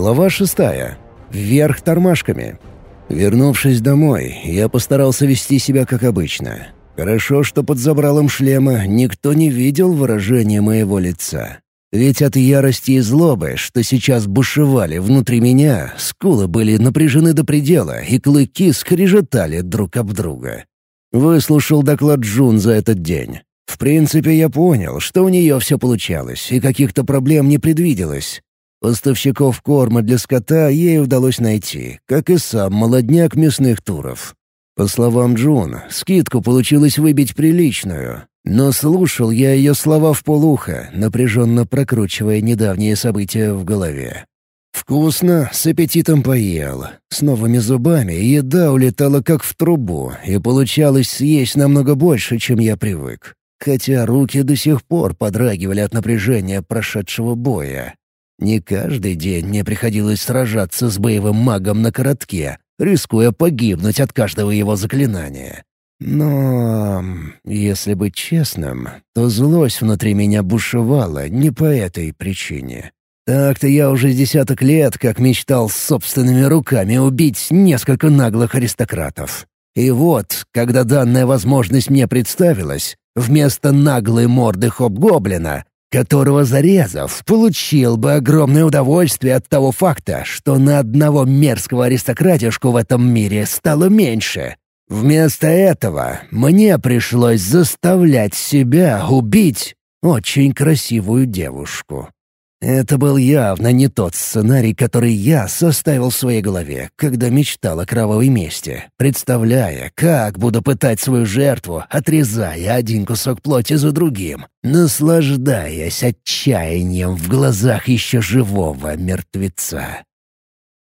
Глава шестая. Вверх тормашками. Вернувшись домой, я постарался вести себя как обычно. Хорошо, что под забралом шлема никто не видел выражения моего лица. Ведь от ярости и злобы, что сейчас бушевали внутри меня, скулы были напряжены до предела, и клыки скрежетали друг об друга. Выслушал доклад Джун за этот день. В принципе, я понял, что у нее все получалось, и каких-то проблем не предвиделось. Поставщиков корма для скота ей удалось найти, как и сам молодняк мясных туров. По словам Джун, скидку получилось выбить приличную, но слушал я ее слова в полухо, напряженно прокручивая недавние события в голове. Вкусно, с аппетитом поел. С новыми зубами еда улетала как в трубу, и получалось съесть намного больше, чем я привык. Хотя руки до сих пор подрагивали от напряжения прошедшего боя. Не каждый день мне приходилось сражаться с боевым магом на коротке, рискуя погибнуть от каждого его заклинания. Но, если быть честным, то злость внутри меня бушевала не по этой причине. Так-то я уже десяток лет как мечтал собственными руками убить несколько наглых аристократов. И вот, когда данная возможность мне представилась, вместо наглой морды хоп-гоблина, которого зарезав, получил бы огромное удовольствие от того факта, что на одного мерзкого аристократишку в этом мире стало меньше, Вместо этого мне пришлось заставлять себя убить очень красивую девушку. Это был явно не тот сценарий, который я составил в своей голове, когда мечтал о кровавой мести, представляя, как буду пытать свою жертву, отрезая один кусок плоти за другим, наслаждаясь отчаянием в глазах еще живого мертвеца.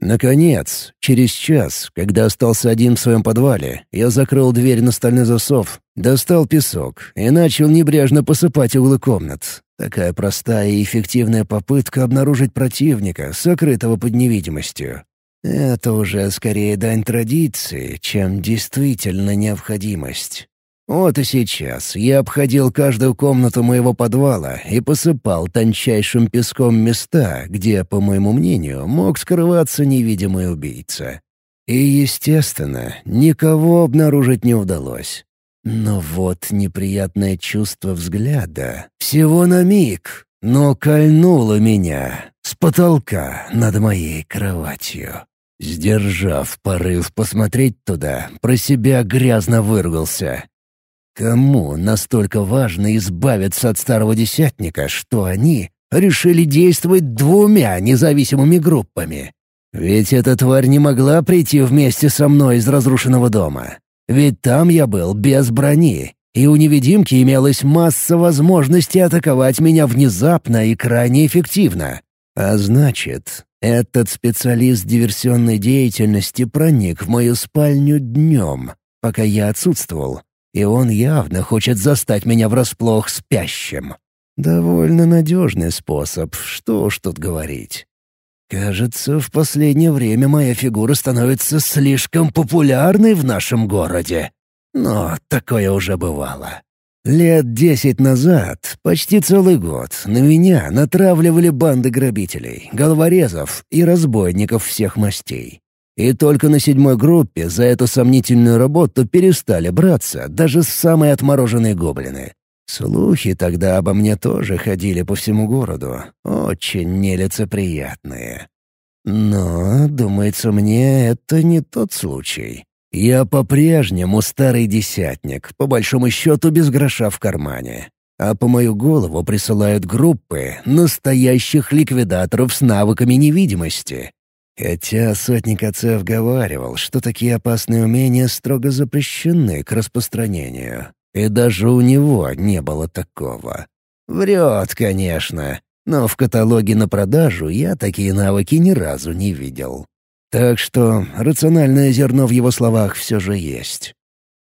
Наконец, через час, когда остался один в своем подвале, я закрыл дверь на стальной засов, достал песок и начал небрежно посыпать углы комнат. Такая простая и эффективная попытка обнаружить противника, сокрытого под невидимостью. Это уже скорее дань традиции, чем действительно необходимость. Вот и сейчас я обходил каждую комнату моего подвала и посыпал тончайшим песком места, где, по моему мнению, мог скрываться невидимый убийца. И, естественно, никого обнаружить не удалось. Но вот неприятное чувство взгляда всего на миг, но кольнуло меня с потолка над моей кроватью. Сдержав порыв посмотреть туда, про себя грязно выругался Кому настолько важно избавиться от старого десятника, что они решили действовать двумя независимыми группами? Ведь эта тварь не могла прийти вместе со мной из разрушенного дома. Ведь там я был без брони, и у невидимки имелась масса возможностей атаковать меня внезапно и крайне эффективно. А значит, этот специалист диверсионной деятельности проник в мою спальню днем, пока я отсутствовал, и он явно хочет застать меня врасплох спящим. Довольно надежный способ, что уж тут говорить. Кажется, в последнее время моя фигура становится слишком популярной в нашем городе. Но такое уже бывало. Лет десять назад, почти целый год, на меня натравливали банды грабителей, головорезов и разбойников всех мастей. И только на седьмой группе за эту сомнительную работу перестали браться даже самые отмороженные гоблины. Слухи тогда обо мне тоже ходили по всему городу, очень нелицеприятные. Но, думается мне, это не тот случай. Я по-прежнему старый десятник, по большому счету без гроша в кармане. А по мою голову присылают группы настоящих ликвидаторов с навыками невидимости. Хотя сотник отцев говаривал, что такие опасные умения строго запрещены к распространению. И даже у него не было такого. Врет, конечно, но в каталоге на продажу я такие навыки ни разу не видел. Так что рациональное зерно в его словах все же есть.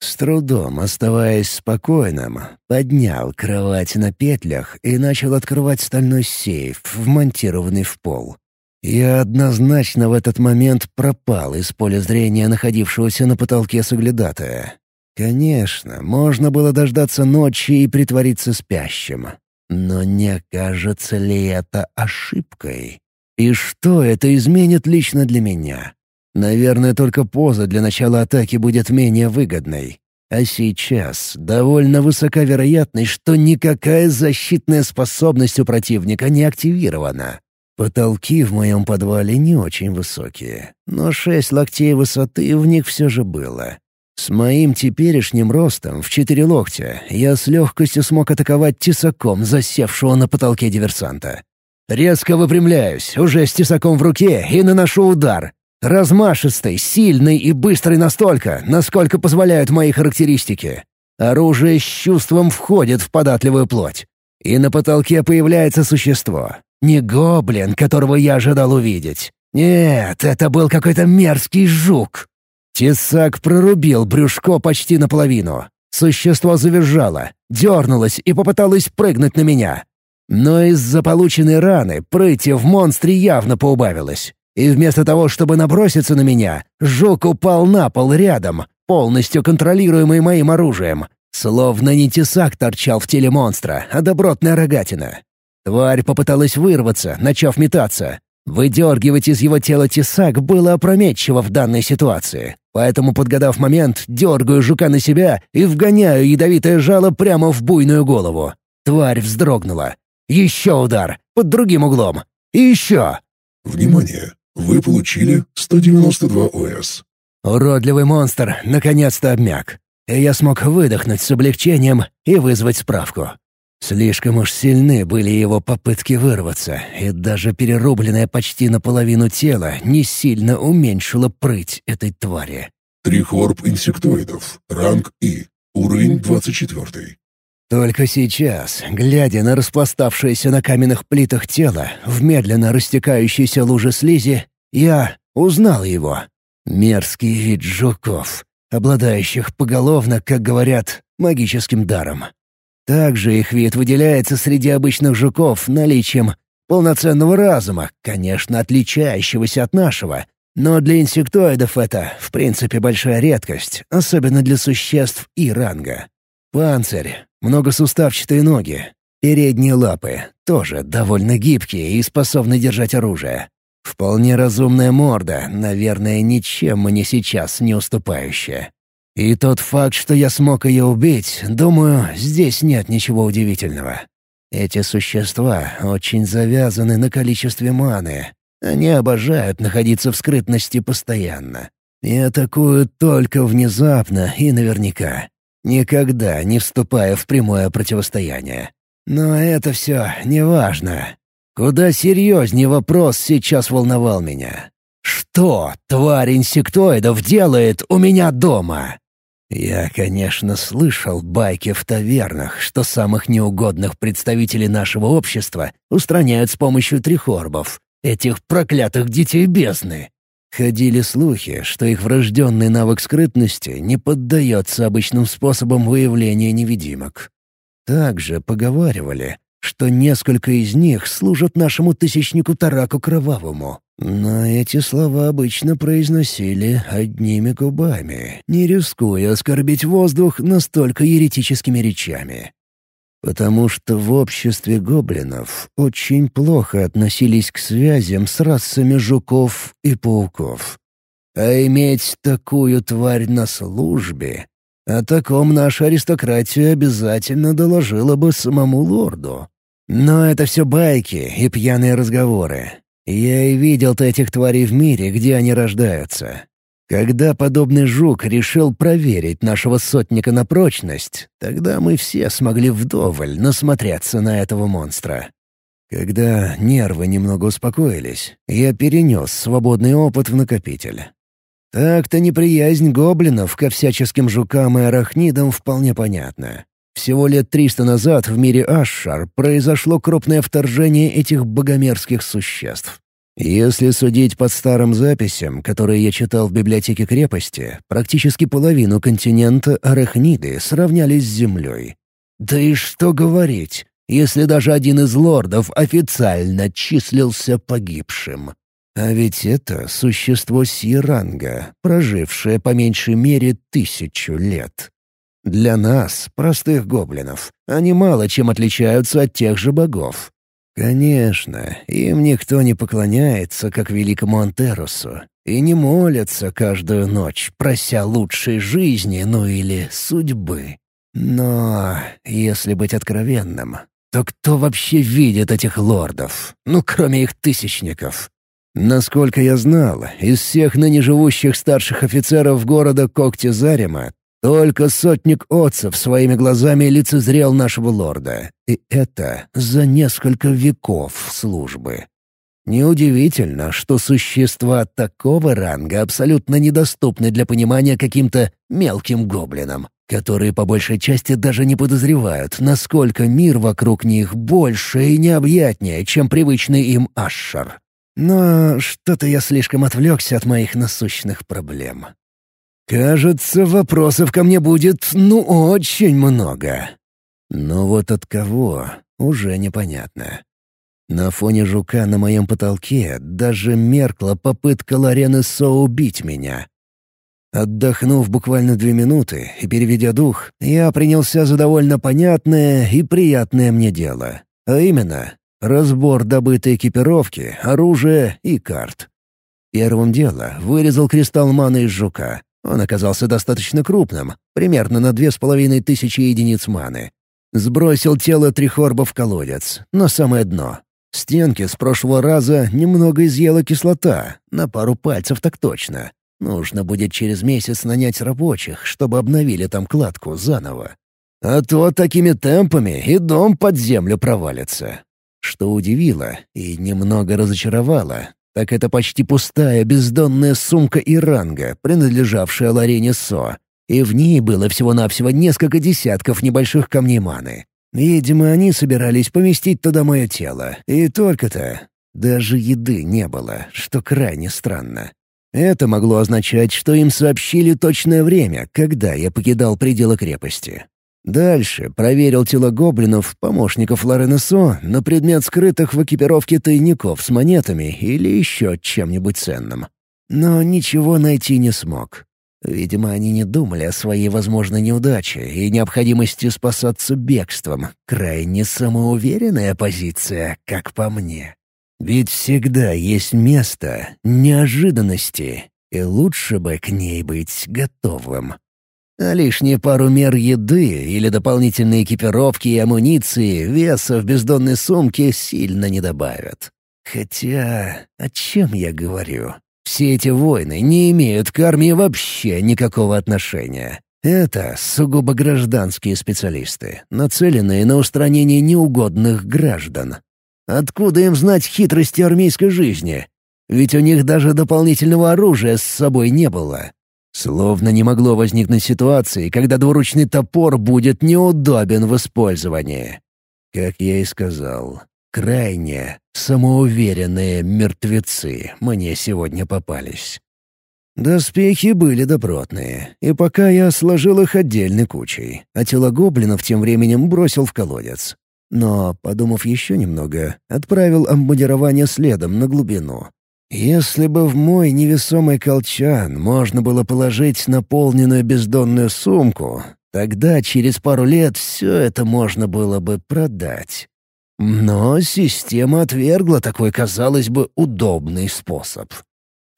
С трудом, оставаясь спокойным, поднял кровать на петлях и начал открывать стальной сейф, вмонтированный в пол. Я однозначно в этот момент пропал из поля зрения находившегося на потолке соглядатая. Конечно, можно было дождаться ночи и притвориться спящим. Но не кажется ли это ошибкой? И что это изменит лично для меня? Наверное, только поза для начала атаки будет менее выгодной. А сейчас довольно высока вероятность, что никакая защитная способность у противника не активирована. Потолки в моем подвале не очень высокие, но шесть локтей высоты в них все же было. С моим теперешним ростом в четыре локтя я с легкостью смог атаковать тесаком засевшего на потолке диверсанта. Резко выпрямляюсь, уже с тесаком в руке, и наношу удар. Размашистый, сильный и быстрый настолько, насколько позволяют мои характеристики. Оружие с чувством входит в податливую плоть. И на потолке появляется существо. Не гоблин, которого я ожидал увидеть. Нет, это был какой-то мерзкий жук. Тесак прорубил брюшко почти наполовину. Существо завизжало, дернулось и попыталось прыгнуть на меня. Но из-за полученной раны прыти в монстре явно поубавилось. И вместо того, чтобы наброситься на меня, жук упал на пол рядом, полностью контролируемый моим оружием. Словно не тесак торчал в теле монстра, а добротная рогатина. Тварь попыталась вырваться, начав метаться. Выдергивать из его тела тесак было опрометчиво в данной ситуации. Поэтому, подгадав момент, дергаю жука на себя и вгоняю ядовитое жало прямо в буйную голову. Тварь вздрогнула. Еще удар, под другим углом. И еще. Внимание! Вы получили 192 ОС. Уродливый монстр наконец-то обмяк. И я смог выдохнуть с облегчением и вызвать справку. Слишком уж сильны были его попытки вырваться, и даже перерубленное почти наполовину тело не сильно уменьшило прыть этой твари. Трихорб инсектоидов. Ранг И. Уровень 24. Только сейчас, глядя на распластавшееся на каменных плитах тело, в медленно растекающейся луже слизи, я узнал его. Мерзкий вид жуков, обладающих поголовно, как говорят, магическим даром. Также их вид выделяется среди обычных жуков наличием полноценного разума, конечно, отличающегося от нашего. Но для инсектоидов это, в принципе, большая редкость, особенно для существ и ранга. Панцирь, многосуставчатые ноги, передние лапы, тоже довольно гибкие и способны держать оружие. Вполне разумная морда, наверное, ничем мне сейчас не уступающая. И тот факт, что я смог ее убить, думаю, здесь нет ничего удивительного. Эти существа очень завязаны на количестве маны. Они обожают находиться в скрытности постоянно. И атакуют только внезапно и наверняка. Никогда не вступая в прямое противостояние. Но это все неважно. Куда серьезнее вопрос сейчас волновал меня. Что тварь инсектоидов делает у меня дома? Я, конечно, слышал байки в тавернах, что самых неугодных представителей нашего общества устраняют с помощью трихорбов, этих проклятых детей бездны. Ходили слухи, что их врожденный навык скрытности не поддается обычным способам выявления невидимок. Также поговаривали, что несколько из них служат нашему тысячнику Тараку Кровавому. Но эти слова обычно произносили одними губами, не рискуя оскорбить воздух настолько еретическими речами. Потому что в обществе гоблинов очень плохо относились к связям с расами жуков и пауков. А иметь такую тварь на службе о таком наша аристократия обязательно доложила бы самому лорду. Но это все байки и пьяные разговоры. Я и видел-то этих тварей в мире, где они рождаются. Когда подобный жук решил проверить нашего сотника на прочность, тогда мы все смогли вдоволь насмотреться на этого монстра. Когда нервы немного успокоились, я перенес свободный опыт в накопитель. Так-то неприязнь гоблинов ко всяческим жукам и арахнидам вполне понятна. Всего лет триста назад в мире Ашшар произошло крупное вторжение этих богомерзких существ. Если судить по старым записям, которые я читал в библиотеке крепости, практически половину континента Арахниды сравнялись с Землей. Да и что говорить, если даже один из лордов официально числился погибшим. А ведь это существо Сиранга, прожившее по меньшей мере тысячу лет. Для нас, простых гоблинов, они мало чем отличаются от тех же богов. Конечно, им никто не поклоняется, как великому Антерусу, и не молятся каждую ночь, прося лучшей жизни, ну или судьбы. Но, если быть откровенным, то кто вообще видит этих лордов? Ну, кроме их тысячников. Насколько я знал, из всех ныне живущих старших офицеров города Когти-Зарима только сотник отцев своими глазами лицезрел нашего лорда. И это за несколько веков службы. Неудивительно, что существа такого ранга абсолютно недоступны для понимания каким-то мелким гоблинам, которые по большей части даже не подозревают, насколько мир вокруг них больше и необъятнее, чем привычный им Ашшар. Но что-то я слишком отвлекся от моих насущных проблем. Кажется, вопросов ко мне будет, ну, очень много. Но вот от кого — уже непонятно. На фоне жука на моем потолке даже меркла попытка Ларены Со убить меня. Отдохнув буквально две минуты и переведя дух, я принялся за довольно понятное и приятное мне дело. А именно, разбор добытой экипировки, оружия и карт. Первым делом вырезал кристалл маны из жука. Он оказался достаточно крупным, примерно на две с половиной тысячи единиц маны. Сбросил тело Трихорба в колодец, на самое дно. Стенки с прошлого раза немного изъела кислота, на пару пальцев так точно. Нужно будет через месяц нанять рабочих, чтобы обновили там кладку заново. А то такими темпами и дом под землю провалится. Что удивило и немного разочаровало, так это почти пустая бездонная сумка Иранга, принадлежавшая Ларене Со, и в ней было всего-навсего несколько десятков небольших камней маны. Видимо, они собирались поместить туда мое тело, и только-то. Даже еды не было, что крайне странно. Это могло означать, что им сообщили точное время, когда я покидал пределы крепости. Дальше проверил тела гоблинов, помощников Лоренесо, на предмет скрытых в экипировке тайников с монетами или еще чем-нибудь ценным. Но ничего найти не смог. Видимо, они не думали о своей возможной неудаче и необходимости спасаться бегством. Крайне самоуверенная позиция, как по мне. Ведь всегда есть место неожиданности, и лучше бы к ней быть готовым. А лишние пару мер еды или дополнительные экипировки и амуниции веса в бездонной сумке сильно не добавят. Хотя, о чем я говорю? Все эти войны не имеют к армии вообще никакого отношения. Это сугубо гражданские специалисты, нацеленные на устранение неугодных граждан. Откуда им знать хитрости армейской жизни? Ведь у них даже дополнительного оружия с собой не было. Словно не могло возникнуть ситуации, когда двуручный топор будет неудобен в использовании. Как я и сказал, крайне самоуверенные мертвецы мне сегодня попались. Доспехи были добротные, и пока я сложил их отдельной кучей, а тела гоблинов тем временем бросил в колодец. Но, подумав еще немного, отправил обмундирование следом на глубину, если бы в мой невесомый колчан можно было положить наполненную бездонную сумку, тогда через пару лет все это можно было бы продать. Но система отвергла такой, казалось бы, удобный способ.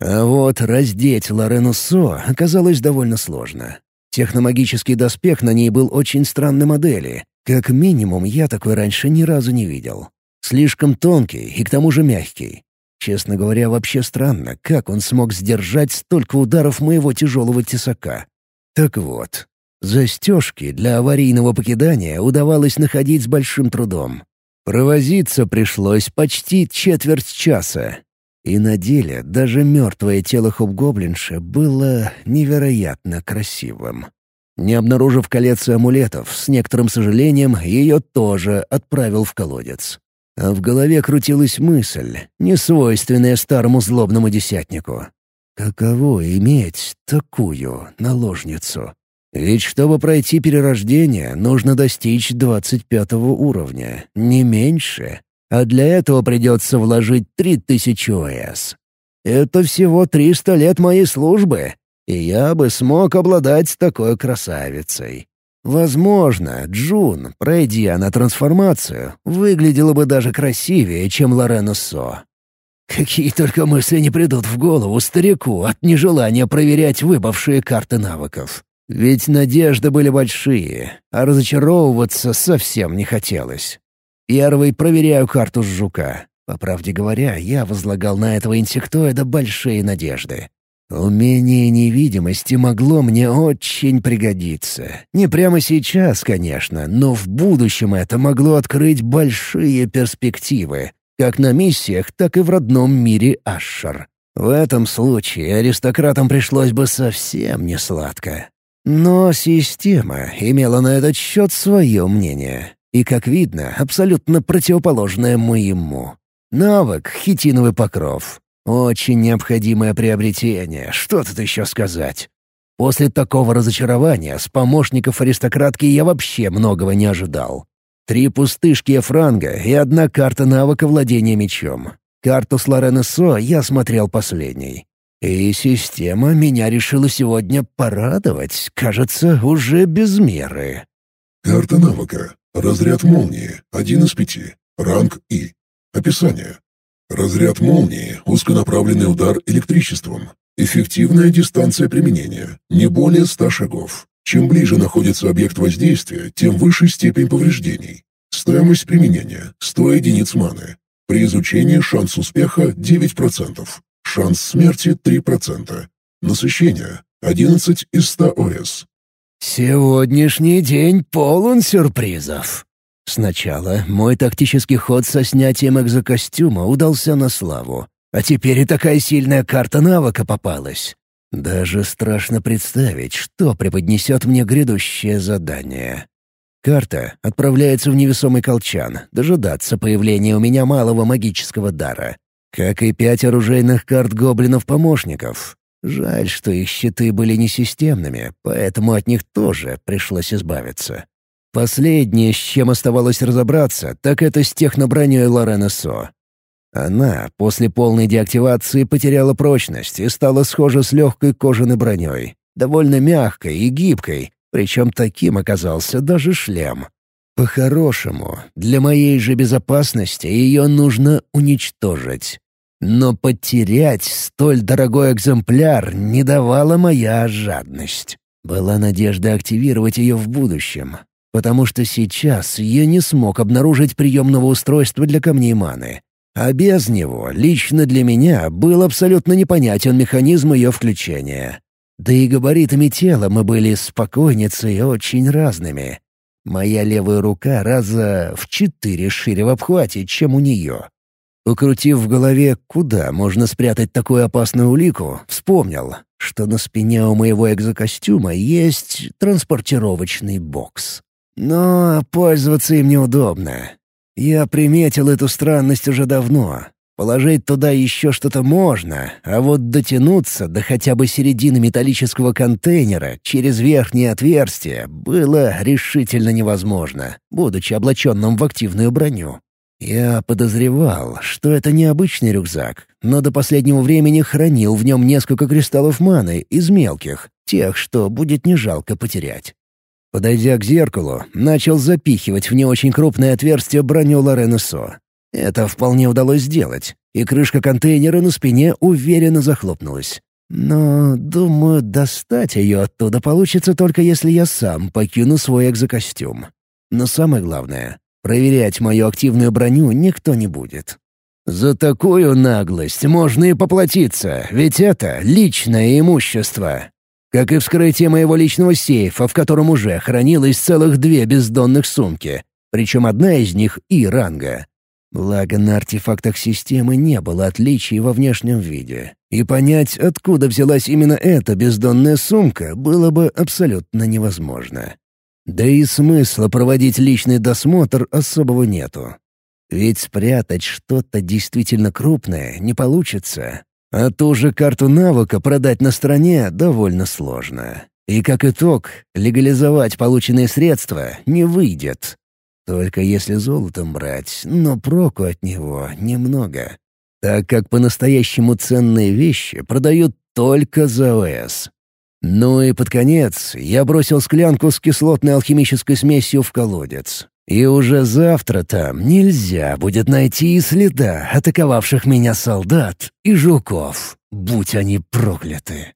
А вот раздеть Лорену Со оказалось довольно сложно. Техномагический доспех на ней был очень странной модели. Как минимум, я такой раньше ни разу не видел. Слишком тонкий и к тому же мягкий. Честно говоря, вообще странно, как он смог сдержать столько ударов моего тяжелого тесака. Так вот, застежки для аварийного покидания удавалось находить с большим трудом. Провозиться пришлось почти четверть часа. И на деле даже мертвое тело хобгоблинша было невероятно красивым. Не обнаружив колец амулетов, с некоторым сожалением ее тоже отправил в колодец. А в голове крутилась мысль, несвойственная старому злобному десятнику. Каково иметь такую наложницу? Ведь чтобы пройти перерождение, нужно достичь двадцать пятого уровня, не меньше. А для этого придется вложить три тысячи ОС. Это всего триста лет моей службы, и я бы смог обладать такой красавицей. Возможно, Джун, пройдя на трансформацию, выглядела бы даже красивее, чем Лорена Со. Какие только мысли не придут в голову старику от нежелания проверять выпавшие карты навыков. Ведь надежды были большие, а разочаровываться совсем не хотелось. Первый проверяю карту с жука. По правде говоря, я возлагал на этого инсектоида большие надежды. Умение невидимости могло мне очень пригодиться. Не прямо сейчас, конечно, но в будущем это могло открыть большие перспективы, как на миссиях, так и в родном мире Ашшар. В этом случае аристократам пришлось бы совсем не сладко. Но система имела на этот счет свое мнение, и, как видно, абсолютно противоположное моему. Навык — хитиновый покров. Очень необходимое приобретение, что тут еще сказать. После такого разочарования с помощников аристократки я вообще многого не ожидал. Три пустышки франга и одна карта навыка владения мечом. Карту с Лорены Со я смотрел последней. И система меня решила сегодня порадовать, кажется, уже без меры. Карта навыка. Разряд молнии. Один из пяти. Ранг И. Описание. Разряд молнии – узконаправленный удар электричеством. Эффективная дистанция применения – не более 100 шагов. Чем ближе находится объект воздействия, тем выше степень повреждений. Стоимость применения – 100 единиц маны. При изучении шанс успеха – 9%. Шанс смерти – 3%. Насыщение – 11 из 100 ОС. «Сегодняшний день полон сюрпризов», Сначала мой тактический ход со снятием экзокостюма удался на славу, а теперь и такая сильная карта навыка попалась. Даже страшно представить, что преподнесет мне грядущее задание. Карта отправляется в невесомый колчан, дожидаться появления у меня малого магического дара. Как и пять оружейных карт гоблинов-помощников. Жаль, что их щиты были несистемными, поэтому от них тоже пришлось избавиться. Последнее, с чем оставалось разобраться, так это с техноброней Лорена Со. Она после полной деактивации потеряла прочность и стала схожа с легкой кожаной броней, довольно мягкой и гибкой, причем таким оказался даже шлем. По-хорошему, для моей же безопасности ее нужно уничтожить. Но потерять столь дорогой экземпляр не давала моя жадность. Была надежда активировать ее в будущем, потому что сейчас я не смог обнаружить приемного устройства для камней маны. А без него лично для меня был абсолютно непонятен механизм ее включения. Да и габаритами тела мы были спокойницы и очень разными. Моя левая рука раза в четыре шире в обхвате, чем у нее. Покрутив в голове, куда можно спрятать такую опасную улику, вспомнил, что на спине у моего экзокостюма есть транспортировочный бокс. Но пользоваться им неудобно. Я приметил эту странность уже давно. Положить туда еще что-то можно, а вот дотянуться до хотя бы середины металлического контейнера через верхнее отверстие было решительно невозможно, будучи облаченным в активную броню. Я подозревал, что это не обычный рюкзак, но до последнего времени хранил в нем несколько кристаллов маны из мелких, тех, что будет не жалко потерять. Подойдя к зеркалу, начал запихивать в не очень крупное отверстие броню Лорены Со. Это вполне удалось сделать, и крышка контейнера на спине уверенно захлопнулась. Но, думаю, достать ее оттуда получится только если я сам покину свой экзокостюм. Но самое главное — проверять мою активную броню никто не будет. За такую наглость можно и поплатиться, ведь это личное имущество. Как и вскрытие моего личного сейфа, в котором уже хранилось целых две бездонных сумки, причем одна из них и ранга. Благо на артефактах системы не было отличий во внешнем виде, и понять, откуда взялась именно эта бездонная сумка, было бы абсолютно невозможно. Да и смысла проводить личный досмотр особого нету. Ведь спрятать что-то действительно крупное не получится, а ту же карту навыка продать на стороне довольно сложно. И как итог, легализовать полученные средства не выйдет. Только если золотом брать, но проку от него немного. Так как по-настоящему ценные вещи продают только за ОС. Ну и под конец я бросил склянку с кислотной алхимической смесью в колодец. И уже завтра там нельзя будет найти и следа атаковавших меня солдат и жуков, будь они прокляты.